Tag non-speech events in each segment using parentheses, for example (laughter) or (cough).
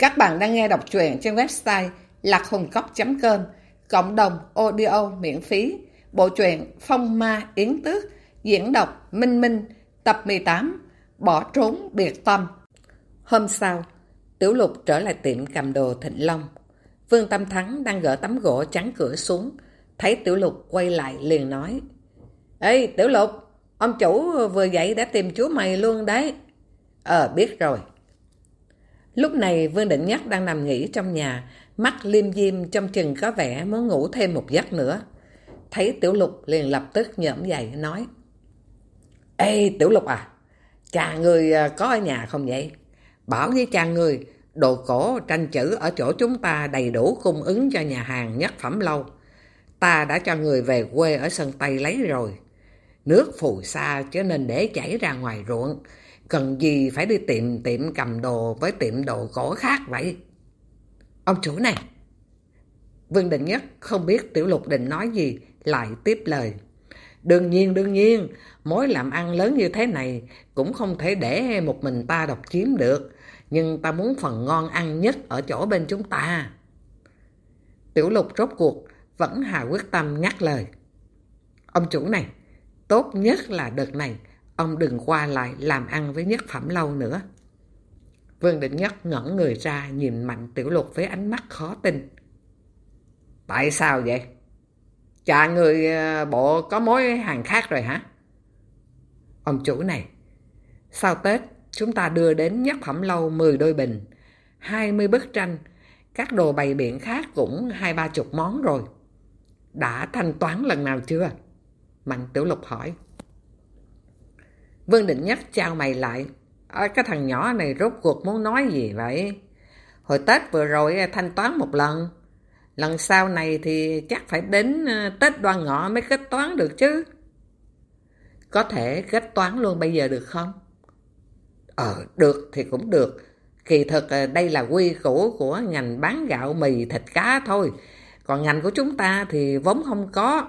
Các bạn đang nghe đọc truyện trên website lạchungcóc.com Cộng đồng audio miễn phí Bộ truyện Phong Ma Yến Tước Diễn đọc Minh Minh Tập 18 Bỏ trốn biệt tâm Hôm sau, Tiểu Lục trở lại tiệm cầm đồ Thịnh Long. Vương Tâm Thắng đang gỡ tấm gỗ trắng cửa xuống. Thấy Tiểu Lục quay lại liền nói Ê Tiểu Lục, ông chủ vừa dậy đã tìm chú mày luôn đấy. Ờ biết rồi. Lúc này Vương Định Nhất đang nằm nghỉ trong nhà, mắt liêm diêm trong chừng có vẻ muốn ngủ thêm một giấc nữa. Thấy Tiểu Lục liền lập tức nhỡm dậy nói Ê Tiểu Lục à, cha người à, có ở nhà không vậy? Bảo với cha người, đồ cổ tranh chữ ở chỗ chúng ta đầy đủ cung ứng cho nhà hàng nhất phẩm lâu. Ta đã cho người về quê ở sân Tây lấy rồi. Nước phù sa cho nên để chảy ra ngoài ruộng, Cần gì phải đi tiệm tiệm cầm đồ với tiệm đồ cổ khác vậy? Ông chủ này! Vương Định Nhất không biết Tiểu Lục định nói gì, lại tiếp lời. Đương nhiên, đương nhiên, mối làm ăn lớn như thế này cũng không thể để một mình ta độc chiếm được, nhưng ta muốn phần ngon ăn nhất ở chỗ bên chúng ta. Tiểu Lục rốt cuộc vẫn hà quyết tâm ngắt lời. Ông chủ này, tốt nhất là đợt này Ông đừng qua lại làm ăn với nhất phẩm lâu nữa. Vương Định Nhất ngẩn người ra nhìn Mạnh Tiểu Lục với ánh mắt khó tin. Tại sao vậy? Chà người ờ, bộ có mối hàng khác rồi hả? Ông chủ này, sau Tết chúng ta đưa đến nhất phẩm lâu 10 đôi bình, 20 bức tranh, các đồ bày biện khác cũng hai ba chục món rồi. Đã thanh toán lần nào chưa? Mạnh Tiểu Lục hỏi. Vương Định Nhất trao mày lại. À, cái thằng nhỏ này rốt cuộc muốn nói gì vậy? Hồi Tết vừa rồi thanh toán một lần. Lần sau này thì chắc phải đến ờ, Tết đoan ngọ mới kết toán được chứ. Có thể kết toán luôn bây giờ được không? Ờ, được thì cũng được. Kỳ thực ờ, đây là quy củ của ngành bán gạo mì thịt cá thôi. Còn ngành của chúng ta thì vốn không có.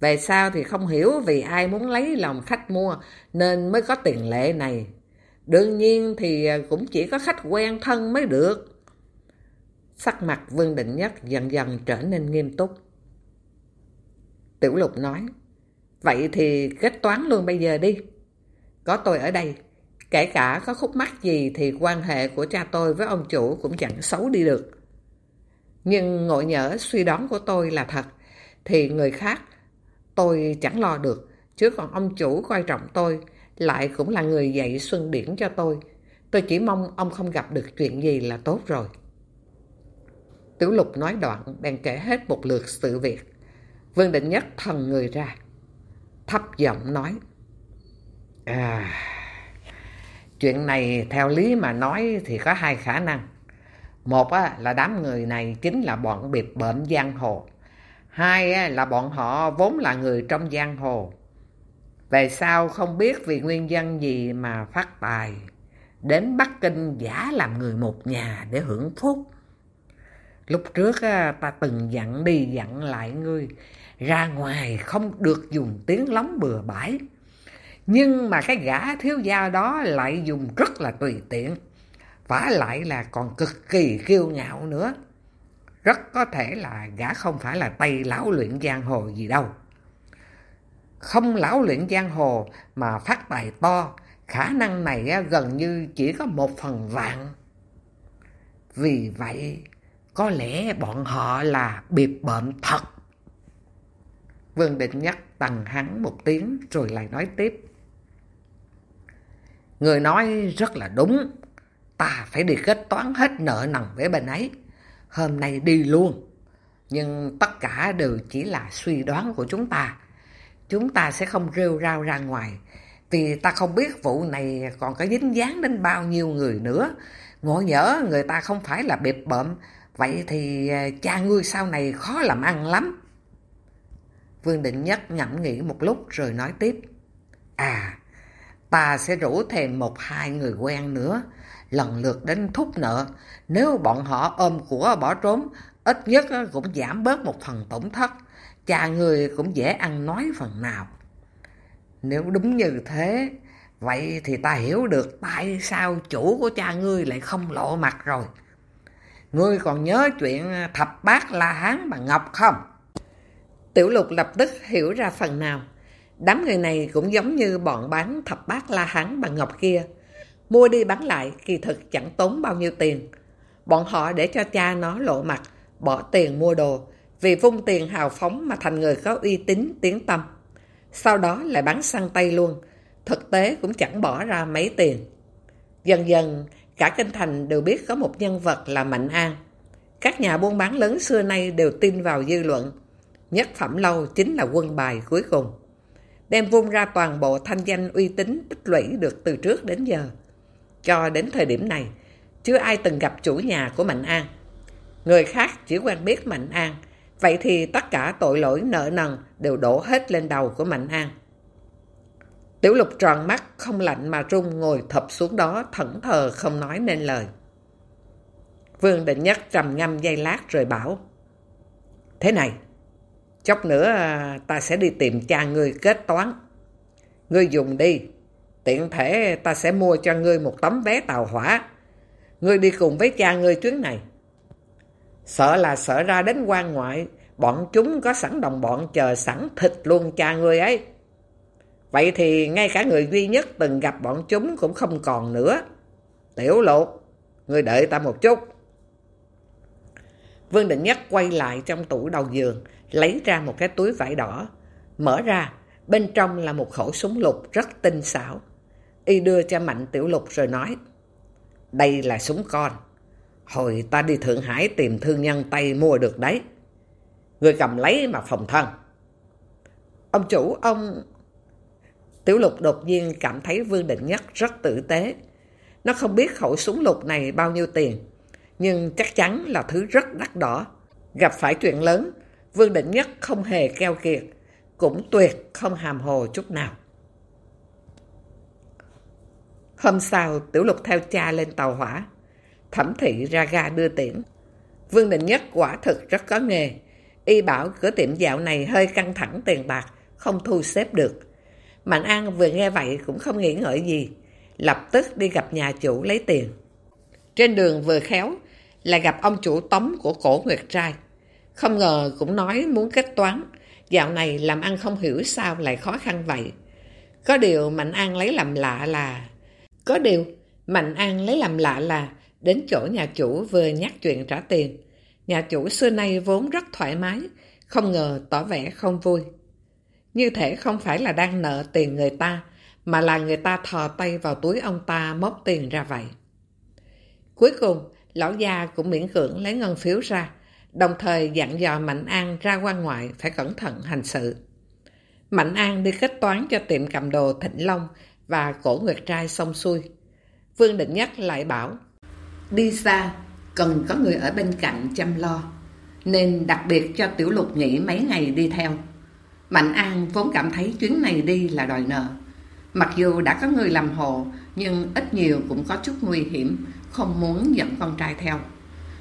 Về sau thì không hiểu vì ai muốn lấy lòng khách mua nên mới có tiền lệ này. Đương nhiên thì à, cũng chỉ có khách quen thân mới được. Sắc mặt Vương Định Nhất dần dần trở nên nghiêm túc. Tiểu Lục nói, vậy thì kết toán luôn bây giờ đi. Có tôi ở đây, kể cả có khúc mắc gì thì quan hệ của cha tôi với ông chủ cũng chẳng xấu đi được. Nhưng ngộ nhỡ suy đoán của tôi là thật, thì người khác tôi chẳng lo được, chứ còn ông chủ coi trọng tôi, lại cũng là người dạy Xuân Điển cho tôi. Tôi chỉ mong ông không gặp được chuyện gì là tốt rồi. Tiểu lục nói đoạn, bèn kể hết một lượt sự việc. Vương Định Nhất thần người ra, thấp giọng nói. À, chuyện này theo lý mà nói thì có hai khả năng. Một là đám người này chính là bọn biệt bệnh giang hồ. Hai là bọn họ vốn là người trong giang hồ. Về sau không biết vì nguyên nhân gì mà phát tài. Đến Bắc Kinh giả làm người một nhà để hưởng phúc. Lúc trước ta từng dặn đi dặn lại ngươi. Ra ngoài không được dùng tiếng lóng bừa bãi. Nhưng mà cái gã thiếu gia đó lại dùng rất là tùy tiện. Và lại là còn cực kỳ kiêu ngạo nữa. Rất có thể là gã không phải là tay lão luyện giang hồ gì đâu. Không lão luyện giang hồ mà phát tài to, khả năng này gần như chỉ có một phần vạn. Vì vậy, có lẽ bọn họ là biệt bệnh thật. Vương Định nhắc tầng hắn một tiếng rồi lại nói tiếp. Người nói rất là đúng, ta phải đi kết toán hết nợ nần với bên ấy hôm nay đi luôn. Nhưng tất cả đều chỉ là suy đoán của chúng ta. Chúng ta sẽ không rêu rao ra ngoài, vì ta không biết vụ này còn có dính dáng đến bao nhiêu người nữa. Ngộ nhỡ người ta không phải là bịp bợm, vậy thì à, cha ngươi sau này khó làm ăn lắm. Vương Định Nhất ngẫm nghĩ một lúc rồi nói tiếp. À, ta sẽ rủ thêm một hai người quen nữa, lần lượt đến thúc nợ. Nếu bọn họ ôm của bỏ trốn, ít nhất cũng giảm bớt một phần tổn thất. Cha người cũng dễ ăn nói phần nào. Nếu đúng như thế, vậy thì ta hiểu được tại sao chủ của cha ngươi lại không lộ mặt rồi. Ngươi còn nhớ chuyện thập bát La Hán bằng Ngọc không? Tiểu lục lập tức hiểu ra phần nào. Đám người này cũng giống như bọn bán thập bát La Hán bằng Ngọc kia. Mua đi bán lại kỳ thực chẳng tốn bao nhiêu tiền. Bọn họ để cho cha nó lộ mặt, bỏ tiền mua đồ, vì vung tiền hào phóng mà thành người có uy tín, tiếng tâm. Sau đó lại bán sang tay luôn, thực tế cũng chẳng bỏ ra mấy tiền. Dần dần, cả kinh thành đều biết có một nhân vật là Mạnh An. Các nhà buôn bán lớn xưa nay đều tin vào dư luận. Nhất phẩm lâu chính là quân bài cuối cùng. Đem vung ra toàn bộ thanh danh uy tín tích lũy được từ trước đến giờ. Cho đến thời điểm này, chưa ai từng gặp chủ nhà của Mạnh An. Người khác chỉ quen biết Mạnh An, vậy thì tất cả tội lỗi nợ nần đều đổ hết lên đầu của Mạnh An. Tiểu lục tròn mắt, không lạnh mà rung ngồi thập xuống đó, thẫn thờ không nói nên lời. Vương Định Nhất trầm ngâm dây lát rồi bảo Thế này, chốc nữa à, ta sẽ đi tìm cha ngươi kết toán. Ngươi dùng đi, tiện thể ta sẽ mua cho ngươi một tấm vé tàu hỏa. Ngươi đi cùng với cha ngươi chuyến này. Sợ là sợ ra đến quan ngoại, bọn chúng có sẵn đồng bọn chờ sẵn thịt luôn cha ngươi ấy. Vậy thì ngay cả người duy nhất từng gặp bọn chúng cũng không còn nữa. Tiểu lục, ngươi đợi ta một chút. Vương Định Nhất quay lại trong tủ đầu giường, lấy ra một cái túi vải đỏ. Mở ra, bên trong là một khẩu súng lục rất tinh xảo. Y đưa cho Mạnh Tiểu Lục rồi nói, đây là súng con. Hồi ta đi Thượng Hải tìm thương nhân Tây mua được đấy. Người cầm lấy mà phòng thân. Ông chủ, ông... Tiểu lục đột nhiên cảm thấy Vương Định Nhất rất tử tế. Nó không biết khẩu súng lục này bao nhiêu tiền, nhưng chắc chắn là thứ rất đắt đỏ. Gặp phải chuyện lớn, Vương Định Nhất không hề keo kiệt, cũng tuyệt không hàm hồ chút nào. Hôm sau, Tiểu Lục theo cha lên tàu hỏa. Thẩm thị ra ga đưa tiễn. Vương Định Nhất quả thực rất có nghề. Y bảo cửa tiệm dạo này hơi căng thẳng tiền bạc, không thu xếp được. Mạnh An vừa nghe vậy cũng không nghĩ ngợi gì, lập tức đi gặp nhà chủ lấy tiền. Trên đường vừa khéo là gặp ông chủ tống của cổ Nguyệt Trai. Không ngờ cũng nói muốn kết toán, dạo này làm ăn không hiểu sao lại khó khăn vậy. Có điều Mạnh An lấy làm lạ là... Có điều Mạnh An lấy làm lạ là đến chỗ nhà chủ vừa nhắc chuyện trả tiền. Nhà chủ xưa nay vốn rất thoải mái, không ngờ tỏ vẻ không vui. Như thể không phải là đang nợ tiền người ta, mà là người ta thò tay vào túi ông ta móc tiền ra vậy. Cuối cùng, lão gia cũng miễn cưỡng lấy ngân phiếu ra, đồng thời dặn dò Mạnh An ra quan ngoại phải cẩn thận hành sự. Mạnh An đi kết toán cho tiệm cầm đồ Thịnh Long và cổ Nguyệt Trai xong xuôi. Vương Định Nhất lại bảo, đi xa, cần có người ở bên cạnh chăm lo, nên đặc biệt cho Tiểu Lục nghỉ mấy ngày đi theo. Mạnh An vốn cảm thấy chuyến này đi là đòi nợ. Mặc dù đã có người làm hộ, nhưng ít nhiều cũng có chút nguy hiểm, không muốn dẫn con trai theo.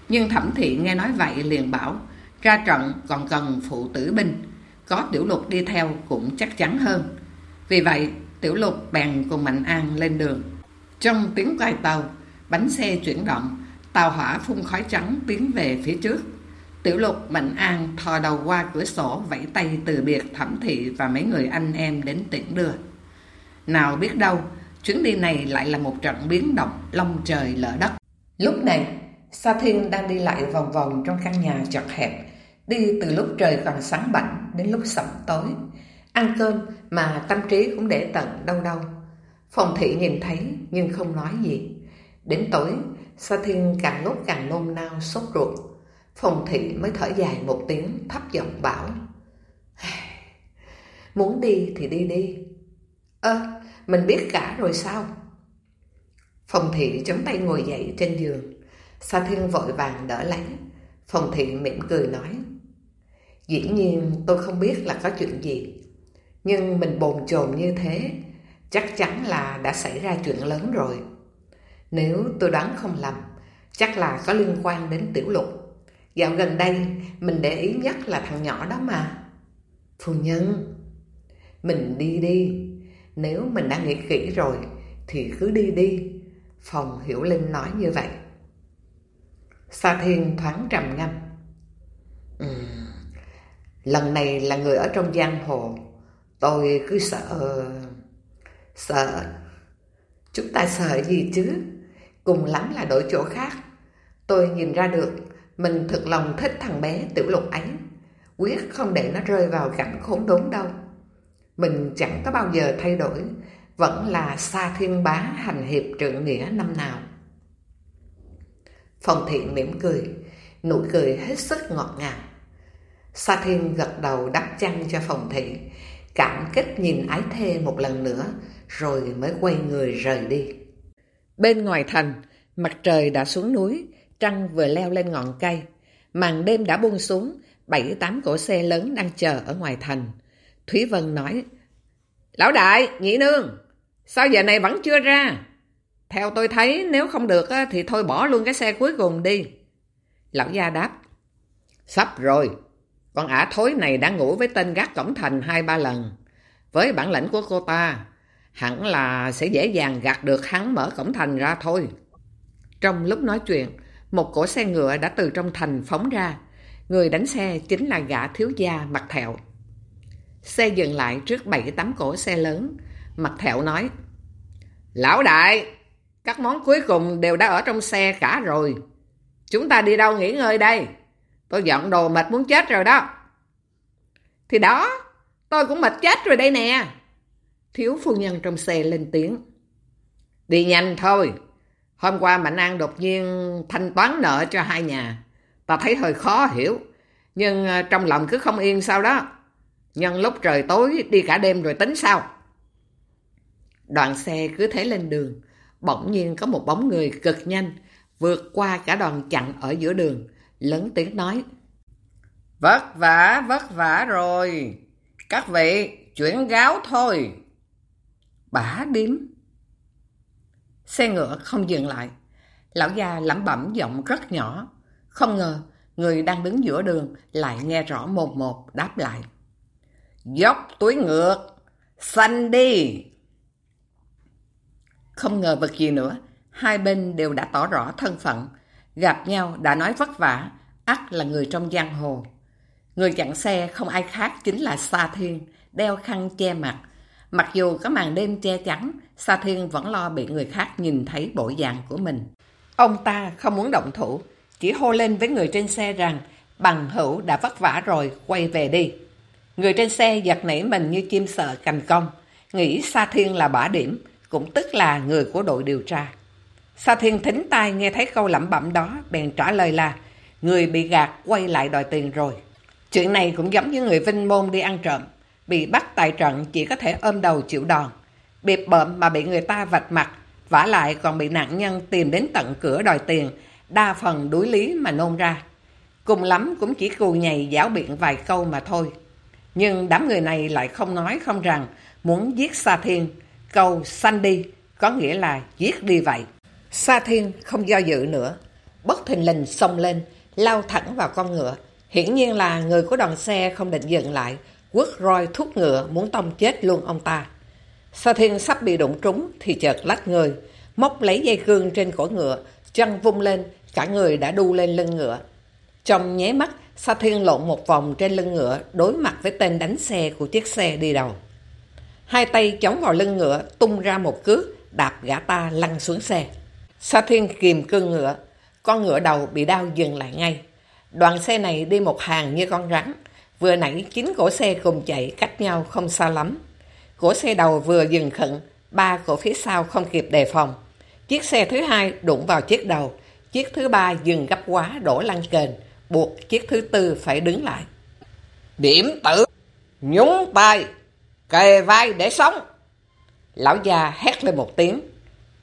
Nhưng thẩm thị nghe nói vậy liền bảo, ra trận còn cần phụ tử binh, có tiểu lục đi theo cũng chắc chắn hơn. Vì vậy, tiểu lục bèn cùng Mạnh An lên đường. Trong tiếng quay tàu, bánh xe chuyển động, tàu hỏa phun khói trắng tiến về phía trước. Tiểu lục Mạnh An thò đầu qua cửa sổ vẫy tay từ biệt thẩm thị và mấy người anh em đến tiễn đưa. Nào biết đâu, chuyến đi này lại là một trận biến động long trời lỡ đất. Lúc này, Sa Thiên đang đi lại vòng vòng trong căn nhà chật hẹp, đi từ lúc trời còn sáng bảnh đến lúc sẩm tối. Ăn cơm mà tâm trí cũng để tận đâu đâu. Phòng thị nhìn thấy nhưng không nói gì. Đến tối, Sa Thiên càng lúc càng nôn nao sốt ruột. Phòng thị mới thở dài một tiếng thấp giọng bảo (sighs) Muốn đi thì đi đi Ơ, mình biết cả rồi sao? Phòng thị chống tay ngồi dậy trên giường Sa Thiên vội vàng đỡ lấy Phòng thị mỉm cười nói Dĩ nhiên tôi không biết là có chuyện gì Nhưng mình bồn chồn như thế Chắc chắn là đã xảy ra chuyện lớn rồi Nếu tôi đoán không lầm Chắc là có liên quan đến tiểu lục Dạo gần đây, mình để ý nhất là thằng nhỏ đó mà. Phu nhân, mình đi đi. Nếu mình đã nghĩ kỹ rồi, thì cứ đi đi. Phòng Hiểu Linh nói như vậy. Sa Thiên thoáng trầm ngâm. Uhm, lần này là người ở trong giang hồ. Tôi cứ sợ... Sợ... Chúng ta sợ gì chứ? Cùng lắm là đổi chỗ khác. Tôi nhìn ra được mình thực lòng thích thằng bé tiểu lục ấy. Quyết không để nó rơi vào cảnh khốn đốn đâu. Mình chẳng có bao giờ thay đổi, vẫn là xa thiên bá hành hiệp trượng nghĩa năm nào. Phong thiện mỉm cười, nụ cười hết sức ngọt ngào. Sa Thiên gật đầu đắp chăn cho phòng thị, cảm kích nhìn ái thê một lần nữa, rồi mới quay người rời đi. Bên ngoài thành, mặt trời đã xuống núi, trăng vừa leo lên ngọn cây. Màn đêm đã buông xuống, bảy tám cỗ xe lớn đang chờ ở ngoài thành. Thúy Vân nói, Lão đại, nhị nương, sao giờ này vẫn chưa ra? Theo tôi thấy nếu không được thì thôi bỏ luôn cái xe cuối cùng đi. Lão gia đáp, Sắp rồi, con ả thối này đã ngủ với tên gác cổng thành hai ba lần. Với bản lĩnh của cô ta, hẳn là sẽ dễ dàng gạt được hắn mở cổng thành ra thôi. Trong lúc nói chuyện, một cỗ xe ngựa đã từ trong thành phóng ra. Người đánh xe chính là gã thiếu gia mặt thẹo. Xe dừng lại trước bảy tám cỗ xe lớn. Mặt thẹo nói, Lão đại, các món cuối cùng đều đã ở trong xe cả rồi. Chúng ta đi đâu nghỉ ngơi đây? Tôi dọn đồ mệt muốn chết rồi đó. Thì đó, tôi cũng mệt chết rồi đây nè. Thiếu phu nhân trong xe lên tiếng. Đi nhanh thôi. Hôm qua Mạnh An đột nhiên thanh toán nợ cho hai nhà. Ta thấy hơi khó hiểu. Nhưng ờ, trong lòng cứ không yên sao đó. Nhân lúc trời tối đi cả đêm rồi tính sao? Đoàn xe cứ thế lên đường. Bỗng nhiên có một bóng người cực nhanh vượt qua cả đoàn chặn ở giữa đường. Lớn tiếng nói. Vất vả, vất vả rồi. Các vị, chuyển gáo thôi. Bả điếm. Xe ngựa không dừng lại. Lão già lẩm bẩm giọng rất nhỏ. Không ngờ, người đang đứng giữa đường lại nghe rõ một một đáp lại. Dốc túi ngược, xanh đi. Không ngờ vật gì nữa, hai bên đều đã tỏ rõ thân phận. Gặp nhau đã nói vất vả, ắt là người trong giang hồ. Người chặn xe không ai khác chính là Sa Thiên, đeo khăn che mặt. Mặc dù có màn đêm che chắn, Sa Thiên vẫn lo bị người khác nhìn thấy bộ dạng của mình. Ông ta không muốn động thủ, chỉ hô lên với người trên xe rằng bằng hữu đã vất vả rồi, quay về đi. Người trên xe giật nảy mình như chim sợ cành công, nghĩ Sa Thiên là bả điểm, cũng tức là người của đội điều tra. Sa Thiên thính tai nghe thấy câu lẩm bẩm đó, bèn trả lời là người bị gạt quay lại đòi tiền rồi. Chuyện này cũng giống như người Vinh Môn đi ăn trộm, bị bắt tại trận chỉ có thể ôm đầu chịu đòn. Biệt bợm mà bị người ta vạch mặt, vả lại còn bị nạn nhân tìm đến tận cửa đòi tiền, đa phần đối lý mà nôn ra. Cùng lắm cũng chỉ cù nhầy giáo biện vài câu mà thôi. Nhưng đám người này lại không nói không rằng muốn giết Sa Thiên. Câu sanh đi có nghĩa là giết đi vậy. Sa Thiên không do dự nữa. Bất thình lình xông lên, lao thẳng vào con ngựa. Hiển nhiên là người của đoàn xe không định dừng lại. Quất roi thúc ngựa muốn tông chết luôn ông ta. Sa Thiên sắp bị đụng trúng thì chợt lách người. Móc lấy dây cương trên cổ ngựa, chân vung lên, cả người đã đu lên lưng ngựa. Trong nháy mắt, Sa Thiên lộn một vòng trên lưng ngựa đối mặt với tên đánh xe của chiếc xe đi đầu. Hai tay chống vào lưng ngựa, tung ra một cước, đạp gã ta lăn xuống xe. Sa Thiên kìm cương ngựa, con ngựa đầu bị đau dừng lại ngay. Đoàn xe này đi một hàng như con rắn, vừa nãy chín cổ xe cùng chạy cách nhau không xa lắm. Cổ xe đầu vừa dừng khẩn, ba cổ phía sau không kịp đề phòng. Chiếc xe thứ hai đụng vào chiếc đầu, chiếc thứ ba dừng gấp quá đổ lăn kền, buộc chiếc thứ tư phải đứng lại. Điểm tử, nhúng tay, kề vai để sống. Lão già hét lên một tiếng.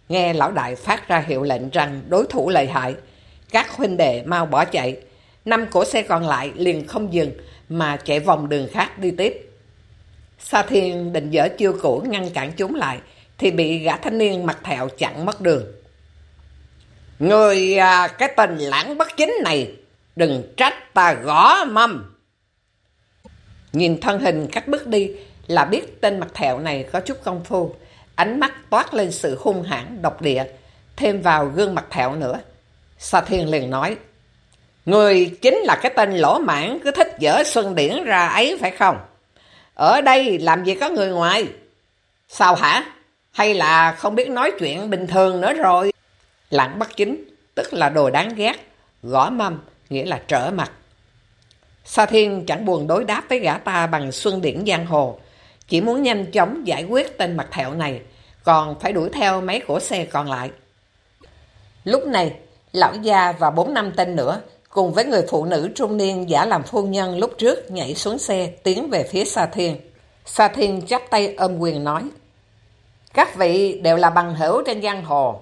Nghe lão đại phát ra hiệu lệnh rằng đối thủ lợi hại. Các huynh đệ mau bỏ chạy. Năm cổ xe còn lại liền không dừng mà chạy vòng đường khác đi tiếp. Sa Thiên định dở chiêu cũ ngăn cản chúng lại thì bị gã thanh niên mặt thẹo chặn mất đường. Người à, cái tên lãng bất chính này đừng trách ta gõ mâm. Nhìn thân hình cắt bước đi là biết tên mặt thẹo này có chút công phu. Ánh mắt toát lên sự hung hãn độc địa, thêm vào gương mặt thẹo nữa. Sa Thiên liền nói, Người chính là cái tên lỗ mãn cứ thích dở Xuân Điển ra ấy phải không? Ở đây làm gì có người ngoài? Sao hả? Hay là không biết nói chuyện bình thường nữa rồi? Lãng bất chính, tức là đồ đáng ghét, gõ mâm, nghĩa là trở mặt. Sa Thiên chẳng buồn đối đáp với gã ta bằng Xuân Điển Giang Hồ, chỉ muốn nhanh chóng giải quyết tên mặt thẹo này, còn phải đuổi theo mấy cổ xe còn lại. Lúc này, lão gia và bốn năm tên nữa, cùng với người phụ nữ trung niên giả làm phu nhân lúc trước nhảy xuống xe tiến về phía Sa Thiên. Sa Thiên chắp tay ôm quyền nói, Các vị đều là bằng hữu trên giang hồ.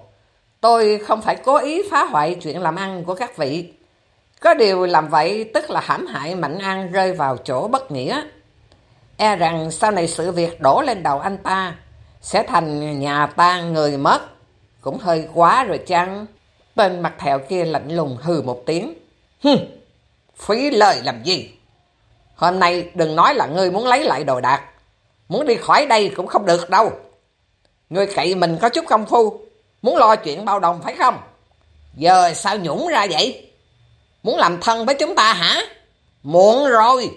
Tôi không phải cố ý phá hoại chuyện làm ăn của các vị. Có điều làm vậy tức là hãm hại Mạnh An rơi vào chỗ bất nghĩa. E rằng sau này sự việc đổ lên đầu anh ta sẽ thành nhà ta người mất. Cũng hơi quá rồi chăng? Tên mặt thẹo kia lạnh lùng hừ một tiếng. Hừm, phí lời làm gì? Hôm nay đừng nói là ngươi muốn lấy lại đồ đạc. Muốn đi khỏi đây cũng không được đâu. Ngươi cậy mình có chút công phu. Muốn lo chuyện bao đồng phải không? Giờ sao nhũng ra vậy? Muốn làm thân với chúng ta hả? Muộn rồi.